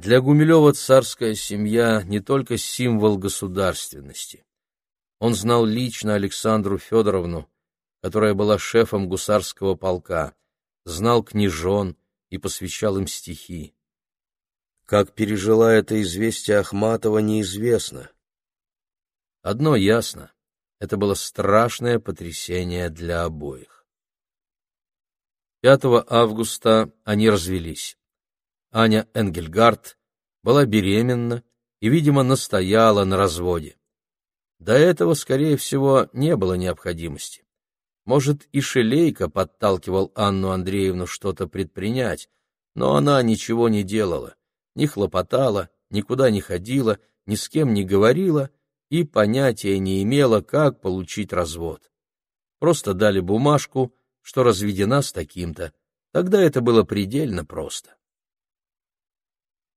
Для Гумилева царская семья не только символ государственности. Он знал лично Александру Федоровну, которая была шефом гусарского полка, знал княжон и посвящал им стихи. Как пережила это известие Ахматова, неизвестно. Одно ясно — это было страшное потрясение для обоих. 5 августа они развелись. Аня Энгельгард была беременна и, видимо, настояла на разводе. До этого, скорее всего, не было необходимости. Может, и Шелейко подталкивал Анну Андреевну что-то предпринять, но она ничего не делала, не хлопотала, никуда не ходила, ни с кем не говорила и понятия не имела, как получить развод. Просто дали бумажку, что разведена с таким-то. Тогда это было предельно просто.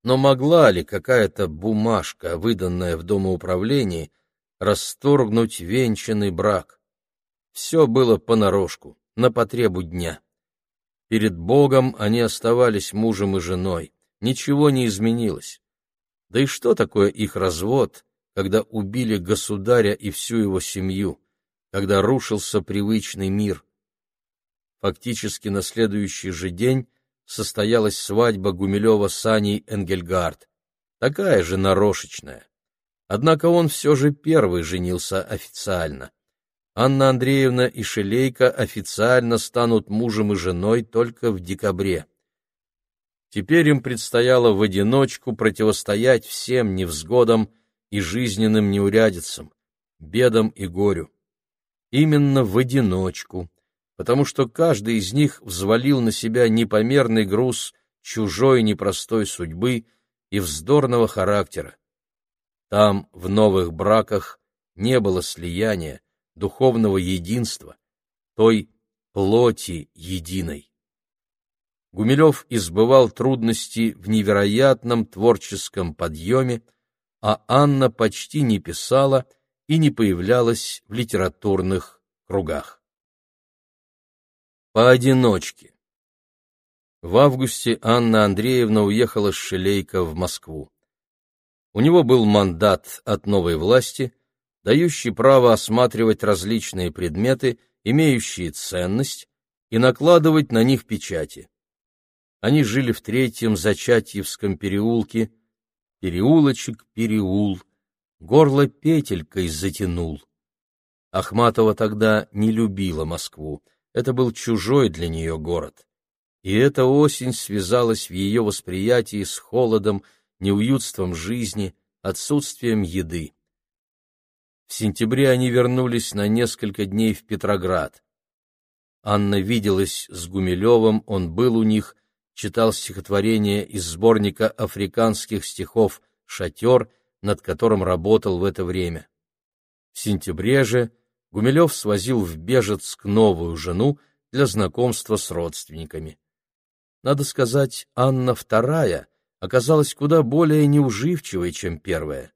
Но могла ли какая-то бумажка, выданная в домоуправлении, расторгнуть венчанный брак? Все было понарошку, на потребу дня. Перед Богом они оставались мужем и женой, ничего не изменилось. Да и что такое их развод, когда убили государя и всю его семью, когда рушился привычный мир? Фактически на следующий же день состоялась свадьба Гумилева с Аней Энгельгард, такая же нарошечная. Однако он все же первый женился официально. Анна Андреевна и Шелейка официально станут мужем и женой только в декабре. Теперь им предстояло в одиночку противостоять всем невзгодам и жизненным неурядицам, бедам и горю. Именно в одиночку, потому что каждый из них взвалил на себя непомерный груз чужой непростой судьбы и вздорного характера. Там, в новых браках, не было слияния, духовного единства, той плоти единой. Гумилев избывал трудности в невероятном творческом подъеме, а Анна почти не писала и не появлялась в литературных кругах поодиночке. В августе Анна Андреевна уехала с Шелейко в Москву. У него был мандат от новой власти, дающий право осматривать различные предметы, имеющие ценность, и накладывать на них печати. Они жили в третьем Зачатьевском переулке, переулочек переул, горло петелькой затянул. Ахматова тогда не любила Москву, это был чужой для нее город. И эта осень связалась в ее восприятии с холодом, неуютством жизни, отсутствием еды. В сентябре они вернулись на несколько дней в Петроград. Анна виделась с Гумилевым, он был у них, читал стихотворение из сборника африканских стихов «Шатер», над которым работал в это время. В сентябре же Гумилев свозил в Бежецк новую жену для знакомства с родственниками. Надо сказать, Анна II оказалась куда более неуживчивой, чем первая.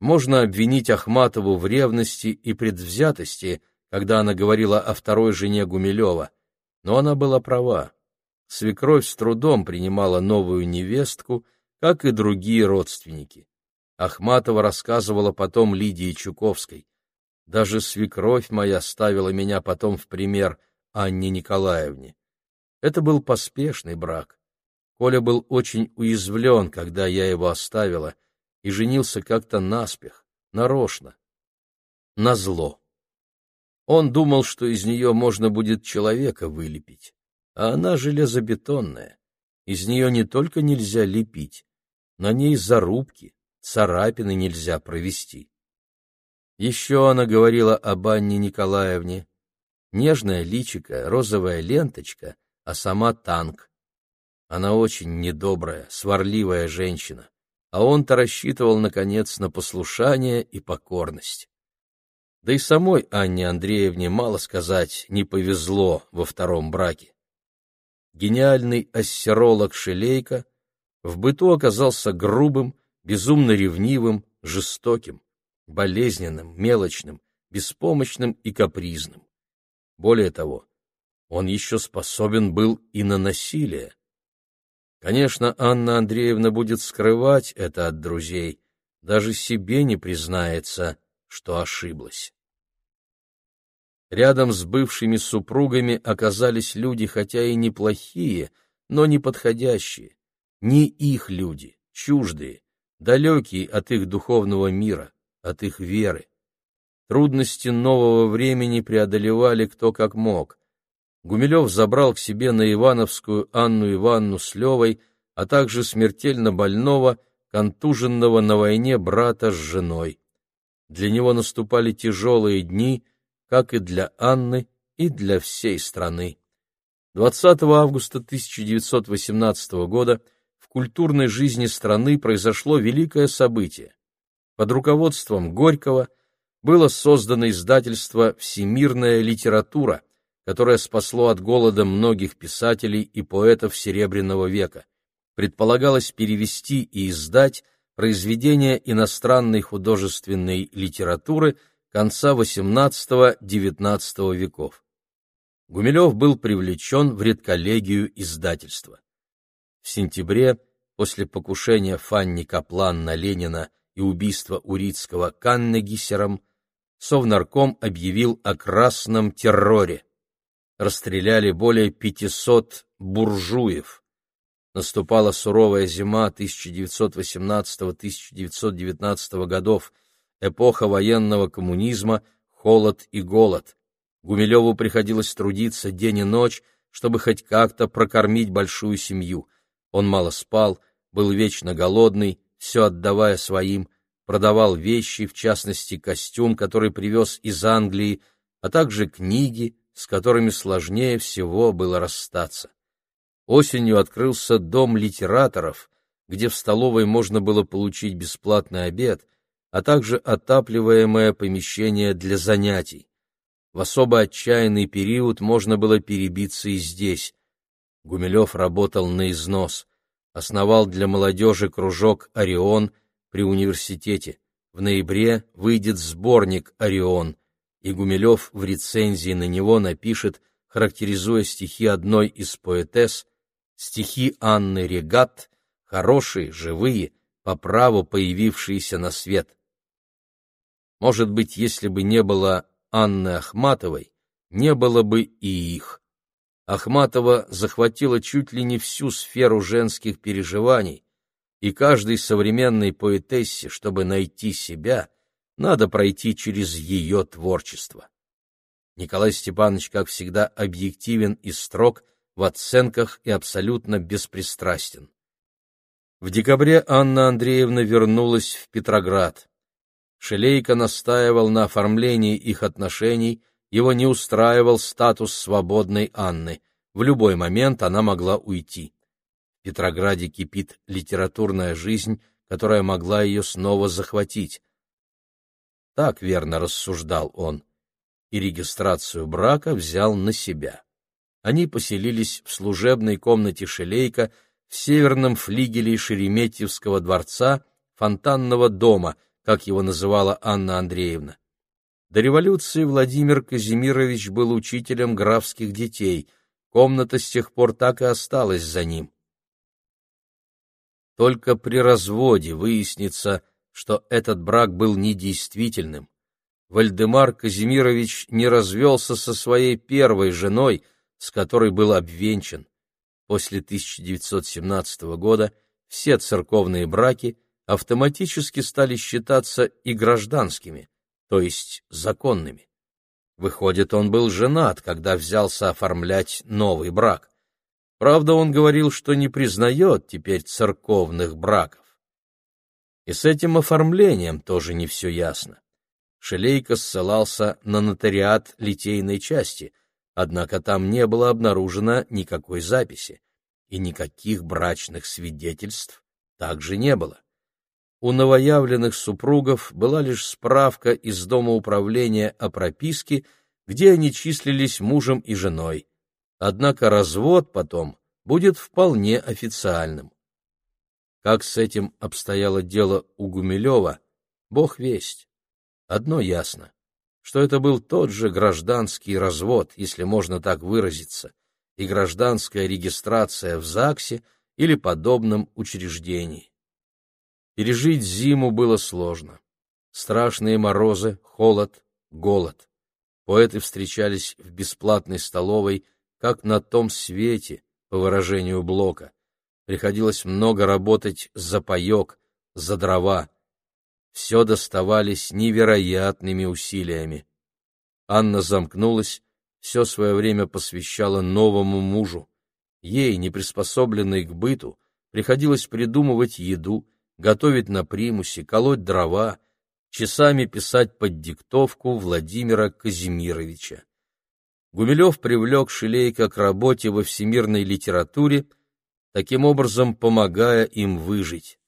Можно обвинить Ахматову в ревности и предвзятости, когда она говорила о второй жене Гумилева, но она была права. Свекровь с трудом принимала новую невестку, как и другие родственники. Ахматова рассказывала потом Лидии Чуковской. Даже свекровь моя ставила меня потом в пример Анне Николаевне. Это был поспешный брак. Коля был очень уязвлен, когда я его оставила, и женился как-то наспех, нарочно, на зло. Он думал, что из нее можно будет человека вылепить, а она железобетонная. Из нее не только нельзя лепить, на ней зарубки, царапины нельзя провести. Еще она говорила об Анне Николаевне. Нежная личика, розовая ленточка, а сама танк. Она очень недобрая, сварливая женщина, а он-то рассчитывал, наконец, на послушание и покорность. Да и самой Анне Андреевне, мало сказать, не повезло во втором браке. Гениальный ассеролог Шелейко в быту оказался грубым, безумно ревнивым, жестоким болезненным, мелочным, беспомощным и капризным. Более того, он еще способен был и на насилие. Конечно, Анна Андреевна будет скрывать это от друзей, даже себе не признается, что ошиблась. Рядом с бывшими супругами оказались люди, хотя и неплохие, но не подходящие, не их люди, чуждые, далекие от их духовного мира, от их веры. Трудности нового времени преодолевали кто как мог. Гумилев забрал к себе на Ивановскую Анну Ивановну с Левой, а также смертельно больного, контуженного на войне брата с женой. Для него наступали тяжелые дни, как и для Анны, и для всей страны. 20 августа 1918 года в культурной жизни страны произошло великое событие. Под руководством Горького было создано издательство «Всемирная литература», которое спасло от голода многих писателей и поэтов Серебряного века. Предполагалось перевести и издать произведения иностранной художественной литературы конца XVIII-XIX веков. Гумилев был привлечен в редколлегию издательства. В сентябре, после покушения Фанни Каплан на Ленина и убийства Урицкого Каннегисером, Совнарком объявил о красном терроре. Расстреляли более 500 буржуев. Наступала суровая зима 1918-1919 годов, эпоха военного коммунизма, холод и голод. Гумилеву приходилось трудиться день и ночь, чтобы хоть как-то прокормить большую семью. Он мало спал, был вечно голодный, все отдавая своим, продавал вещи, в частности костюм, который привез из Англии, а также книги, с которыми сложнее всего было расстаться. Осенью открылся дом литераторов, где в столовой можно было получить бесплатный обед, а также отапливаемое помещение для занятий. В особо отчаянный период можно было перебиться и здесь. Гумилев работал на износ, основал для молодежи кружок «Орион» при университете. В ноябре выйдет сборник «Орион», и Гумилев в рецензии на него напишет, характеризуя стихи одной из поэтесс, стихи Анны Регат, хорошие, живые, по праву появившиеся на свет. Может быть, если бы не было Анны Ахматовой, не было бы и их. Ахматова захватила чуть ли не всю сферу женских переживаний, и каждой современной поэтессе, чтобы найти себя, надо пройти через ее творчество. Николай Степанович, как всегда, объективен и строг в оценках и абсолютно беспристрастен. В декабре Анна Андреевна вернулась в Петроград. Шелейко настаивал на оформлении их отношений, его не устраивал статус свободной Анны. В любой момент она могла уйти. В Петрограде кипит литературная жизнь, которая могла ее снова захватить. Так верно рассуждал он. И регистрацию брака взял на себя. Они поселились в служебной комнате Шелейка в северном флигеле Шереметьевского дворца, фонтанного дома, как его называла Анна Андреевна. До революции Владимир Казимирович был учителем графских детей. Комната с тех пор так и осталась за ним. Только при разводе выяснится, что этот брак был недействительным. Вальдемар Казимирович не развелся со своей первой женой, с которой был обвенчан. После 1917 года все церковные браки автоматически стали считаться и гражданскими, то есть законными. Выходит, он был женат, когда взялся оформлять новый брак. Правда, он говорил, что не признает теперь церковных браков. И с этим оформлением тоже не все ясно. Шелейко ссылался на нотариат литейной части, однако там не было обнаружено никакой записи, и никаких брачных свидетельств также не было. У новоявленных супругов была лишь справка из дома управления о прописке, где они числились мужем и женой. Однако развод потом будет вполне официальным. Как с этим обстояло дело у Гумилева, бог весть. Одно ясно, что это был тот же гражданский развод, если можно так выразиться, и гражданская регистрация в ЗАГСе, или подобном учреждении. Пережить зиму было сложно. Страшные морозы, холод, голод. Поэты встречались в бесплатной столовой, как на том свете, по выражению Блока. Приходилось много работать за паек, за дрова. Все доставались невероятными усилиями. Анна замкнулась, все свое время посвящала новому мужу. Ей, не приспособленной к быту, приходилось придумывать еду, готовить на примусе, колоть дрова, часами писать под диктовку Владимира Казимировича. Гумилев привлек Шилейка к работе во всемирной литературе, таким образом помогая им выжить.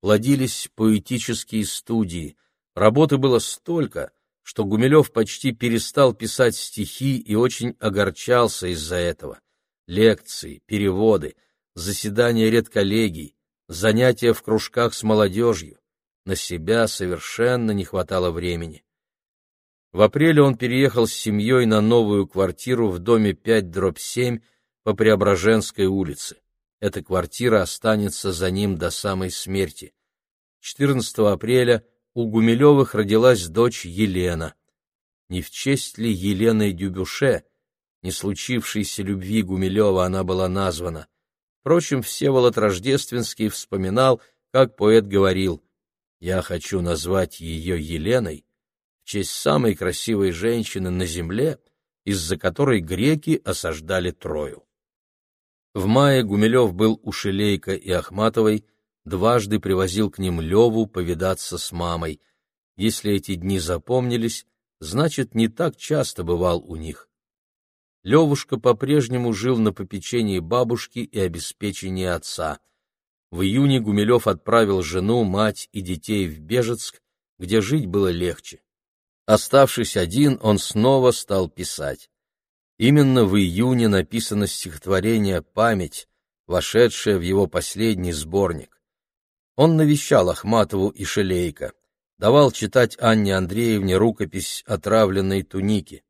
Плодились поэтические студии, работы было столько, что Гумилев почти перестал писать стихи и очень огорчался из-за этого. Лекции, переводы, заседания редколлегий, занятия в кружках с молодежью. На себя совершенно не хватало времени. В апреле он переехал с семьей на новую квартиру в доме 5-7 по Преображенской улице. Эта квартира останется за ним до самой смерти. 14 апреля у Гумилевых родилась дочь Елена. Не в честь ли Елены Дюбюше, не случившейся любви Гумилева, она была названа. Впрочем, Всеволод Рождественский вспоминал, как поэт говорил «Я хочу назвать ее Еленой в честь самой красивой женщины на земле, из-за которой греки осаждали Трою». В мае Гумилев был у Шелейка и Ахматовой, дважды привозил к ним Леву повидаться с мамой. Если эти дни запомнились, значит, не так часто бывал у них. Левушка по-прежнему жил на попечении бабушки и обеспечении отца. В июне Гумилев отправил жену, мать и детей в Бежецк, где жить было легче. Оставшись один, он снова стал писать. Именно в июне написано стихотворение «Память», вошедшее в его последний сборник. Он навещал Ахматову и Шелейка, давал читать Анне Андреевне рукопись отравленной туники.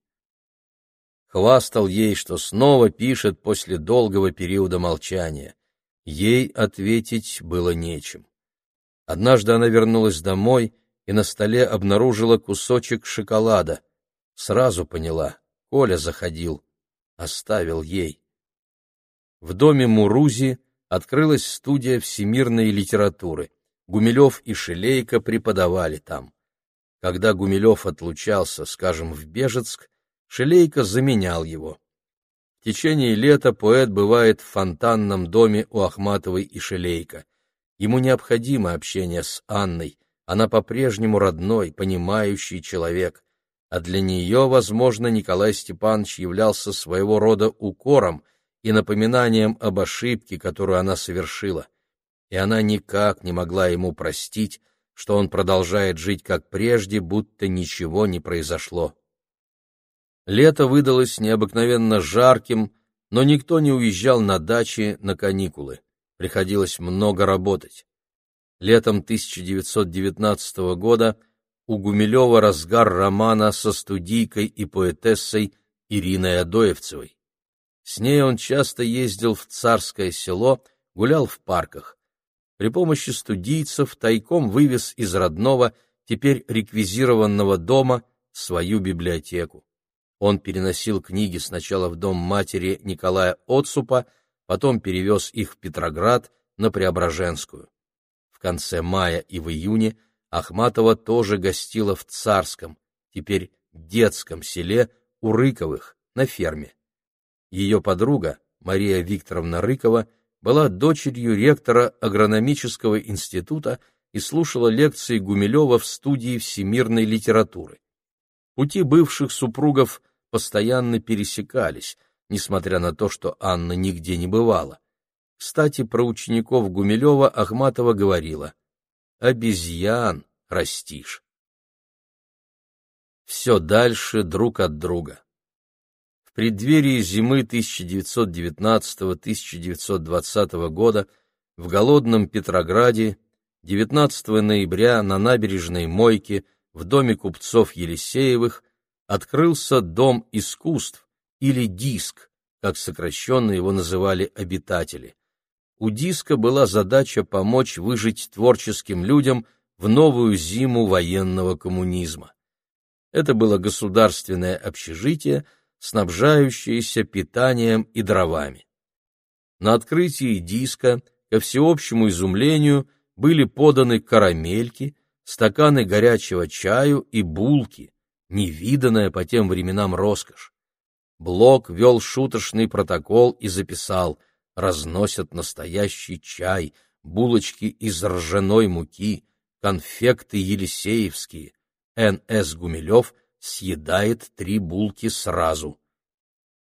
Хвастал ей, что снова пишет после долгого периода молчания. Ей ответить было нечем. Однажды она вернулась домой и на столе обнаружила кусочек шоколада. Сразу поняла, Коля заходил, оставил ей. В доме Мурузи открылась студия всемирной литературы. Гумилев и Шелейко преподавали там. Когда Гумилев отлучался, скажем, в Бежецк, Шелейко заменял его. В течение лета поэт бывает в фонтанном доме у Ахматовой и Шелейко. Ему необходимо общение с Анной, она по-прежнему родной, понимающий человек, а для нее, возможно, Николай Степанович являлся своего рода укором, и напоминанием об ошибке, которую она совершила, и она никак не могла ему простить, что он продолжает жить как прежде, будто ничего не произошло. Лето выдалось необыкновенно жарким, но никто не уезжал на дачи на каникулы. Приходилось много работать. Летом 1919 года у Гумилева разгар романа со студийкой и поэтессой Ириной Адоевцевой. С ней он часто ездил в царское село, гулял в парках. При помощи студийцев тайком вывез из родного, теперь реквизированного дома, свою библиотеку. Он переносил книги сначала в дом матери Николая Отсупа, потом перевез их в Петроград на Преображенскую. В конце мая и в июне Ахматова тоже гостила в Царском, теперь детском селе у Рыковых, на ферме. Ее подруга, Мария Викторовна Рыкова, была дочерью ректора агрономического института и слушала лекции Гумилева в студии всемирной литературы. Пути бывших супругов постоянно пересекались, несмотря на то, что Анна нигде не бывала. Кстати, про учеников Гумилева Ахматова говорила «Обезьян растишь». Все дальше друг от друга. В преддверии зимы 1919-1920 года в голодном Петрограде 19 ноября на набережной Мойке в доме купцов Елисеевых открылся Дом искусств или Диск, как сокращенно его называли обитатели. у диска была задача помочь выжить творческим людям в новую зиму военного коммунизма. Это было государственное общежитие, снабжающееся питанием и дровами. На открытии диска, ко всеобщему изумлению, были поданы карамельки, стаканы горячего чаю и булки, невиданная по тем временам роскошь. Блок вел шуточный протокол и записал «Разносят настоящий чай, булочки из ржаной муки, конфекты елисеевские, Н.С. Гумилев съедает три булки сразу.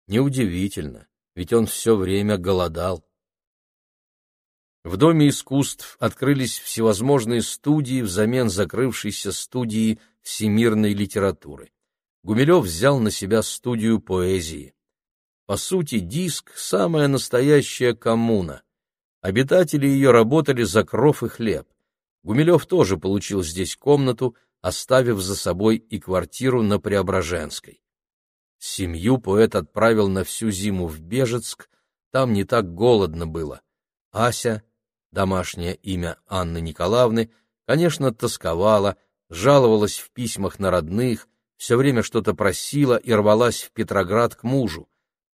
Неудивительно, ведь он все время голодал. В Доме искусств открылись всевозможные студии взамен закрывшейся студии всемирной литературы. Гумилев взял на себя студию поэзии. По сути, диск — самая настоящая коммуна. Обитатели ее работали за кров и хлеб. Гумилев тоже получил здесь комнату — оставив за собой и квартиру на Преображенской. Семью поэт отправил на всю зиму в Бежецк, там не так голодно было. Ася, домашнее имя Анны Николаевны, конечно, тосковала, жаловалась в письмах на родных, все время что-то просила и рвалась в Петроград к мужу,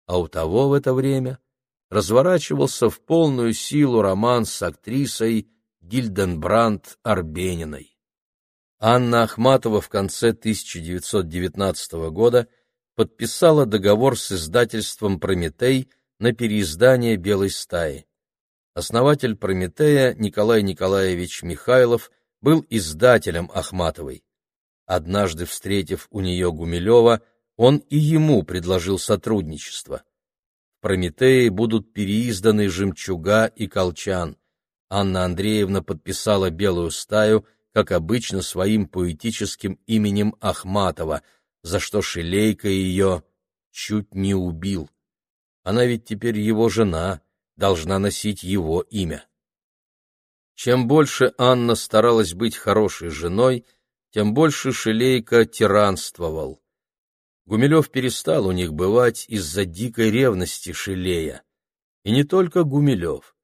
а у того в это время разворачивался в полную силу роман с актрисой Гильденбранд Арбениной. Анна Ахматова в конце 1919 года подписала договор с издательством «Прометей» на переиздание «Белой стаи». Основатель «Прометея» Николай Николаевич Михайлов был издателем Ахматовой. Однажды, встретив у нее Гумилева, он и ему предложил сотрудничество. В «Прометее» будут переизданы «Жемчуга» и «Колчан». Анна Андреевна подписала «Белую стаю», как обычно, своим поэтическим именем Ахматова, за что Шелейка ее чуть не убил. Она ведь теперь его жена, должна носить его имя. Чем больше Анна старалась быть хорошей женой, тем больше Шелейка тиранствовал. Гумилев перестал у них бывать из-за дикой ревности Шелея. И не только Гумилев.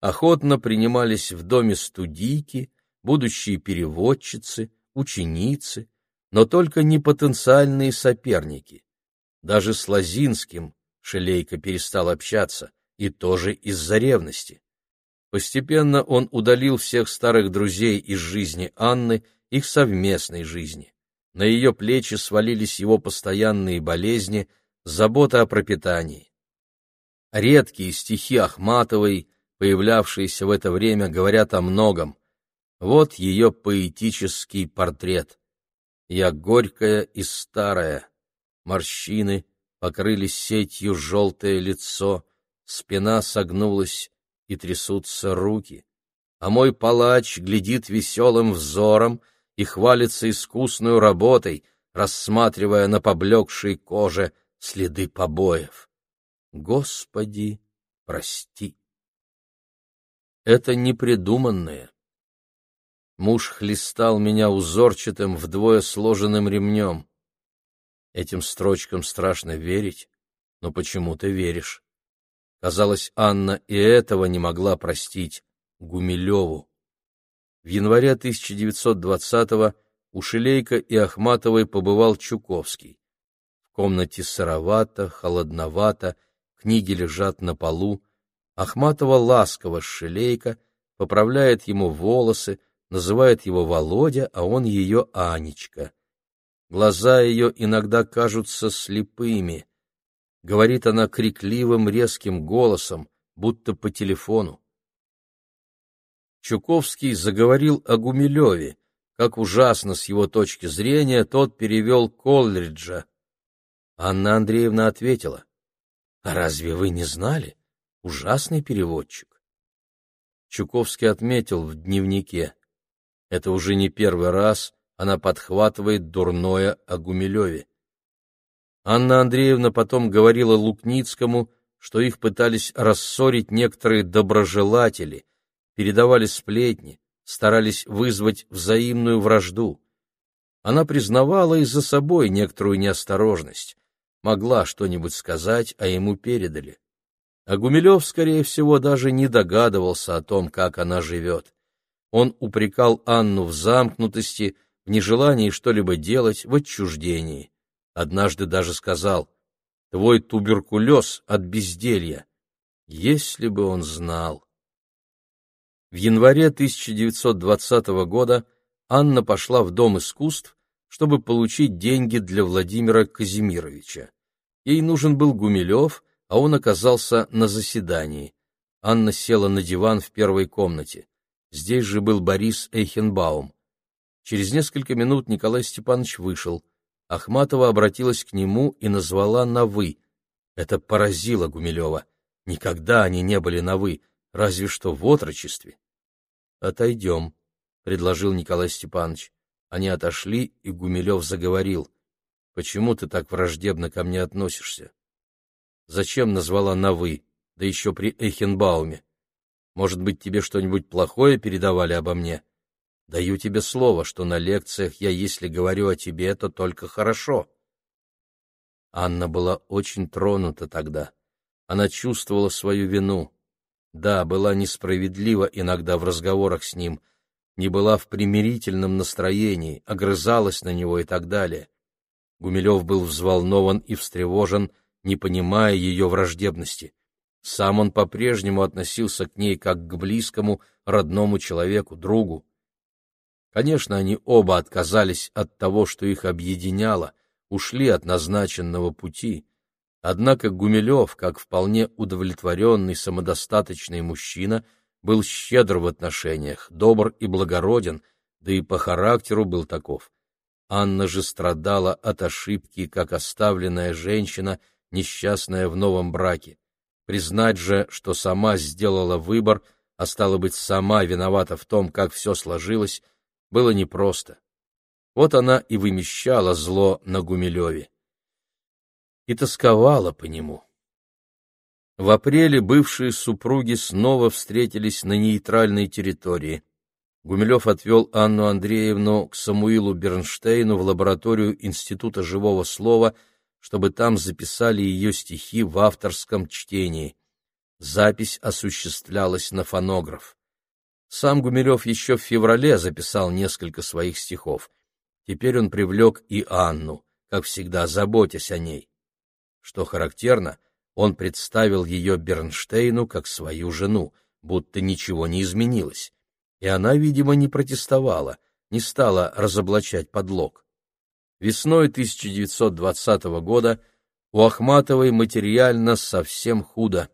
Охотно принимались в доме студийки, будущие переводчицы, ученицы, но только не потенциальные соперники. Даже с Лозинским Шелейко перестал общаться, и тоже из-за ревности. Постепенно он удалил всех старых друзей из жизни Анны, их совместной жизни. На ее плечи свалились его постоянные болезни, забота о пропитании. Редкие стихи Ахматовой, появлявшиеся в это время, говорят о многом. Вот ее поэтический портрет. Я горькая и старая. Морщины покрыли сетью желтое лицо, спина согнулась и трясутся руки. А мой палач глядит веселым взором и хвалится искусную работой, рассматривая на поблекшей коже следы побоев. Господи, прости! Это непридуманное, Муж хлестал меня узорчатым, вдвое сложенным ремнем. Этим строчкам страшно верить, но почему ты веришь? Казалось, Анна и этого не могла простить Гумилеву. В январе 1920-го у Шелейка и Ахматовой побывал Чуковский. В комнате сыровато, холодновато, книги лежат на полу. Ахматова ласково с Шелейка, поправляет ему волосы, называет его Володя, а он ее Анечка. Глаза ее иногда кажутся слепыми. Говорит она крикливым резким голосом, будто по телефону. Чуковский заговорил о Гумилеве, как ужасно с его точки зрения тот перевел Колриджа. Анна Андреевна ответила, «А разве вы не знали? Ужасный переводчик». Чуковский отметил в дневнике, это уже не первый раз она подхватывает дурное о Гумилеве. Анна Андреевна потом говорила Лукницкому, что их пытались рассорить некоторые доброжелатели, передавали сплетни, старались вызвать взаимную вражду. Она признавала и за собой некоторую неосторожность, могла что-нибудь сказать, а ему передали. А Гумилев, скорее всего, даже не догадывался о том, как она живет. Он упрекал Анну в замкнутости, в нежелании что-либо делать, в отчуждении. Однажды даже сказал, «Твой туберкулез от безделья». Если бы он знал. В январе 1920 года Анна пошла в Дом искусств, чтобы получить деньги для Владимира Казимировича. Ей нужен был Гумилев, а он оказался на заседании. Анна села на диван в первой комнате. Здесь же был Борис Эйхенбаум. Через несколько минут Николай Степанович вышел. Ахматова обратилась к нему и назвала на «вы». Это поразило Гумилева. Никогда они не были на «вы», разве что в отрочестве. «Отойдем», — предложил Николай Степанович. Они отошли, и Гумилев заговорил. «Почему ты так враждебно ко мне относишься? Зачем назвала на «вы», да еще при Эхенбауме? Может быть, тебе что-нибудь плохое передавали обо мне? Даю тебе слово, что на лекциях я, если говорю о тебе, то только хорошо». Анна была очень тронута тогда. Она чувствовала свою вину. Да, была несправедлива иногда в разговорах с ним, не была в примирительном настроении, огрызалась на него и так далее. Гумилев был взволнован и встревожен, не понимая ее враждебности. Сам он по-прежнему относился к ней как к близкому, родному человеку, другу. Конечно, они оба отказались от того, что их объединяло, ушли от назначенного пути, Однако Гумилев, как вполне удовлетворенный самодостаточный мужчина, был щедр в отношениях, добр и благороден, да и по характеру был таков. Анна же страдала от ошибки, как оставленная женщина, несчастная в новом браке. Признать же, что сама сделала выбор, а стало быть, сама виновата в том, как все сложилось, было непросто. Вот она и вымещала зло на Гумилеве и тосковала по нему. В апреле бывшие супруги снова встретились на нейтральной территории. Гумилев отвел Анну Андреевну к Самуилу Бернштейну в лабораторию Института живого слова, чтобы там записали ее стихи в авторском чтении. Запись осуществлялась на фонограф. Сам Гумилев еще в феврале записал несколько своих стихов. Теперь он привлек и Анну, как всегда, заботясь о ней. Что характерно, он представил ее Бернштейну как свою жену, будто ничего не изменилось. И она, видимо, не протестовала, не стала разоблачать подлог. Весной 1920 года у Ахматовой материально совсем худо.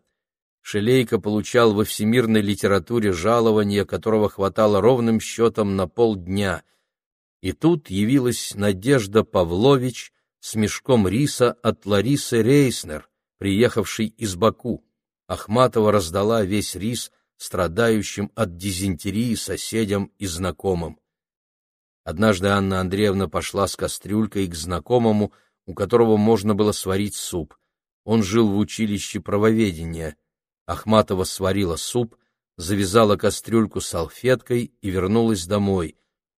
Шелейко получал во всемирной литературе жалование, которого хватало ровным счетом на полдня. И тут явилась Надежда Павлович с мешком риса от Ларисы Рейснер, приехавшей из Баку. Ахматова раздала весь рис страдающим от дизентерии соседям и знакомым. Однажды Анна Андреевна пошла с кастрюлькой к знакомому, у которого можно было сварить суп. Он жил в училище правоведения. Ахматова сварила суп, завязала кастрюльку салфеткой и вернулась домой,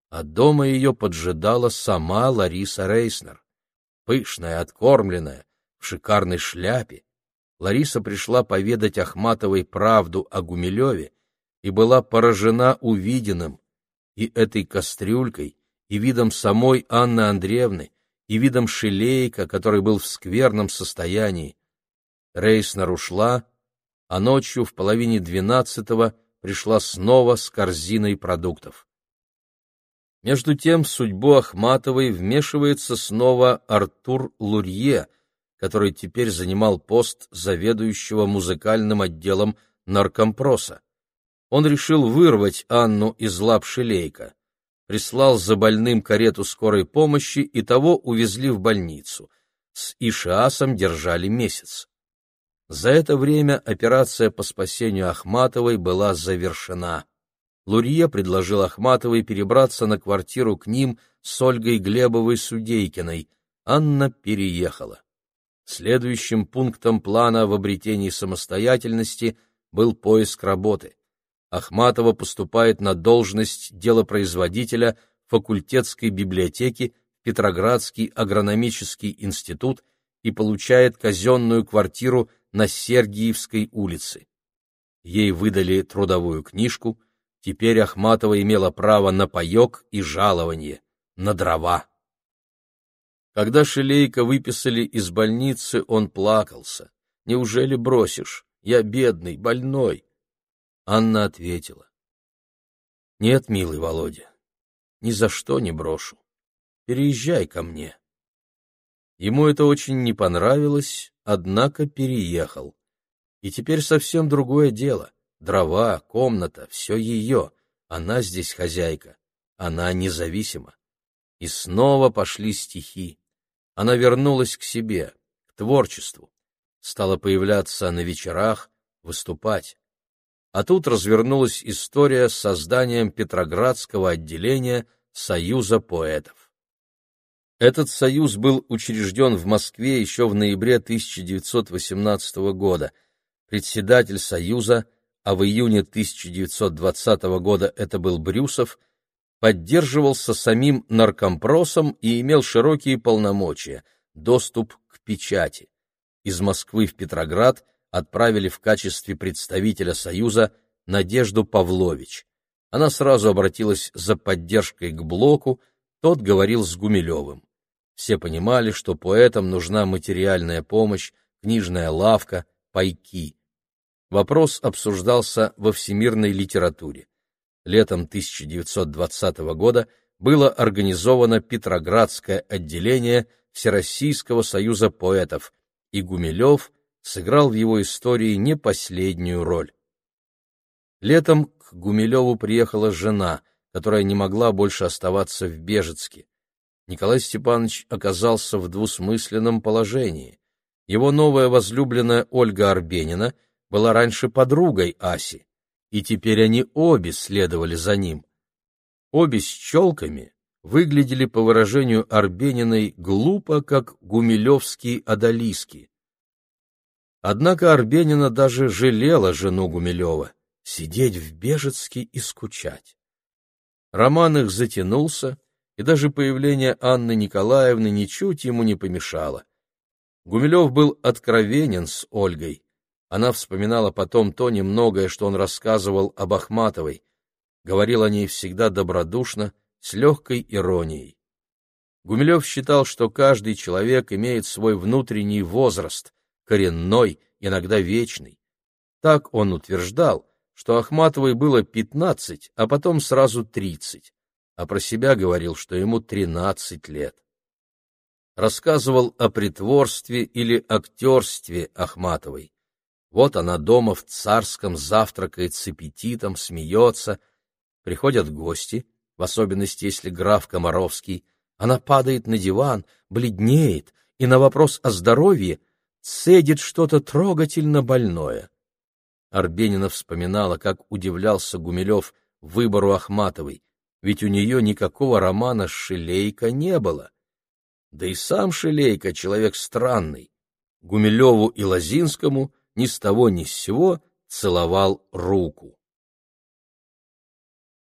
а дома ее поджидала сама Лариса Рейснер пышная, откормленная, в шикарной шляпе, Лариса пришла поведать Ахматовой правду о Гумилеве и была поражена увиденным, и этой кастрюлькой, и видом самой Анны Андреевны, и видом Шелейка, который был в скверном состоянии. Рейснер ушла, а ночью в половине двенадцатого пришла снова с корзиной продуктов. Между тем в судьбу Ахматовой вмешивается снова Артур Лурье, который теперь занимал пост заведующего музыкальным отделом наркомпроса. Он решил вырвать Анну из лап Шелейка. Прислал за больным карету скорой помощи, и того увезли в больницу. С Ишиасом держали месяц. За это время операция по спасению Ахматовой была завершена. Лурье предложил Ахматовой перебраться на квартиру к ним с Ольгой Глебовой-Судейкиной. Анна переехала. Следующим пунктом плана в обретении самостоятельности был поиск работы. Ахматова поступает на должность делопроизводителя факультетской библиотеки Петроградский агрономический институт и получает казенную квартиру на Сергиевской улице. Ей выдали трудовую книжку, теперь Ахматова имела право на паек и жалование, на дрова. Когда Шелейка выписали из больницы, он плакался. «Неужели бросишь? Я бедный, больной». Анна ответила. «Нет, милый Володя, ни за что не брошу. Переезжай ко мне». Ему это очень не понравилось, однако переехал. И теперь совсем другое дело. Дрова, комната, все ее. Она здесь хозяйка. Она независима. И снова пошли стихи. Она вернулась к себе, к творчеству. Стала появляться на вечерах, выступать. А тут развернулась история с созданием Петроградского отделения Союза поэтов. Этот союз был учрежден в Москве еще в ноябре 1918 года. Председатель союза, а в июне 1920 года это был Брюсов, поддерживался самим наркомпросом и имел широкие полномочия, доступ к печати. Из Москвы в Петроград отправили в качестве представителя Союза Надежду Павлович. Она сразу обратилась за поддержкой к Блоку, тот говорил с Гумилевым. Все понимали, что поэтам нужна материальная помощь, книжная лавка, пайки. Вопрос обсуждался во всемирной литературе. Летом 1920 года было организовано Петроградское отделение Всероссийского союза поэтов, и Гумилев сыграл в его истории не последнюю роль. Летом к Гумилеву приехала жена, которая не могла больше оставаться в Бежецке. Николай Степанович оказался в двусмысленном положении. Его новая возлюбленная Ольга Арбенина была раньше подругой Аси, и теперь они обе следовали за ним. Обе с челками выглядели, по выражению Арбениной, глупо, как гумилевские одолиски. Однако Арбенина даже жалела жену Гумилева — сидеть в Бежецке и скучать. Роман их затянулся, и даже появление Анны Николаевны ничуть ему не помешало. Гумилев был откровенен с Ольгой. Она вспоминала потом то немногое, что он рассказывал об Ахматовой, говорил о ней всегда добродушно, с легкой иронией. Гумилев считал, что каждый человек имеет свой внутренний возраст, коренной, иногда вечный. Так он утверждал, что Ахматовой было пятнадцать, а потом сразу тридцать а про себя говорил, что ему тринадцать лет. Рассказывал о притворстве или актерстве Ахматовой. Вот она дома в царском завтракает с аппетитом, смеется. Приходят гости, в особенности, если граф Комаровский. Она падает на диван, бледнеет и на вопрос о здоровье цедит что-то трогательно больное. Арбенина вспоминала, как удивлялся Гумилев выбору Ахматовой ведь у нее никакого романа с Шилейко не было. Да и сам Шилейко человек странный. Гумилеву и Лозинскому ни с того ни с сего целовал руку.